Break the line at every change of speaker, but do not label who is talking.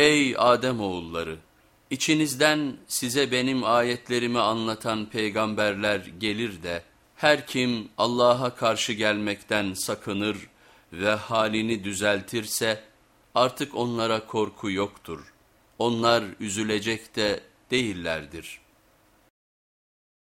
Ey Adem oğulları! içinizden size benim ayetlerimi anlatan peygamberler gelir de, her kim Allah'a karşı gelmekten sakınır ve halini düzeltirse, artık onlara korku yoktur. Onlar üzülecek de değillerdir.''